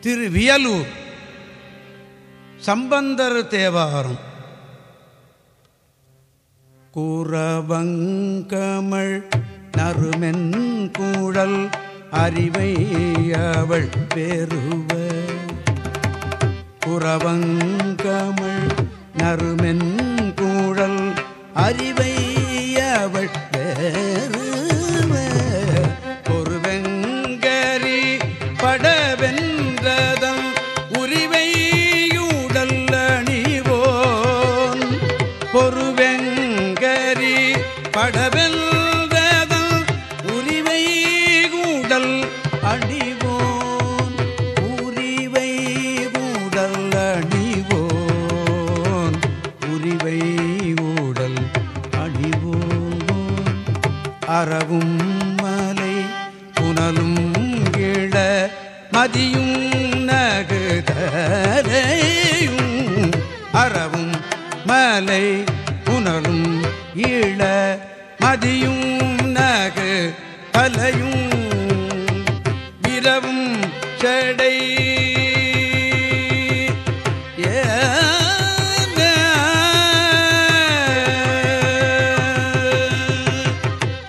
திரு வியலூர் சம்பந்தர் தேவாரம். கூறவங்கமள் நறுமென் கூழல் அறிவை அவள் பெறுவ. குறவங்கமள் நறுமென் கூழல் அறிவை அவள் பெறு படவெல்வேதல் உரிவை கூடல் அணிவோன் உரிவை கூடல் அணிவோன் உரிவை ஊடல் அணிவோன். அறவும் மலை புனலும் கிழ மதியும் நகுதரையும் அறவும் மலை புனலும் ஈழ மதியும் நகு தலையும் விரவும் செடை.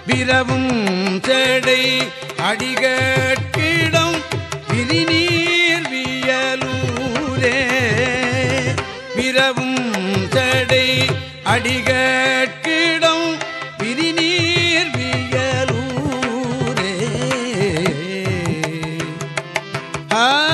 விரவும் செடை அடிகட்கிடம் விரிநீர் வியலூரே. விரவும் செடை அடிக வியலூரே ஆ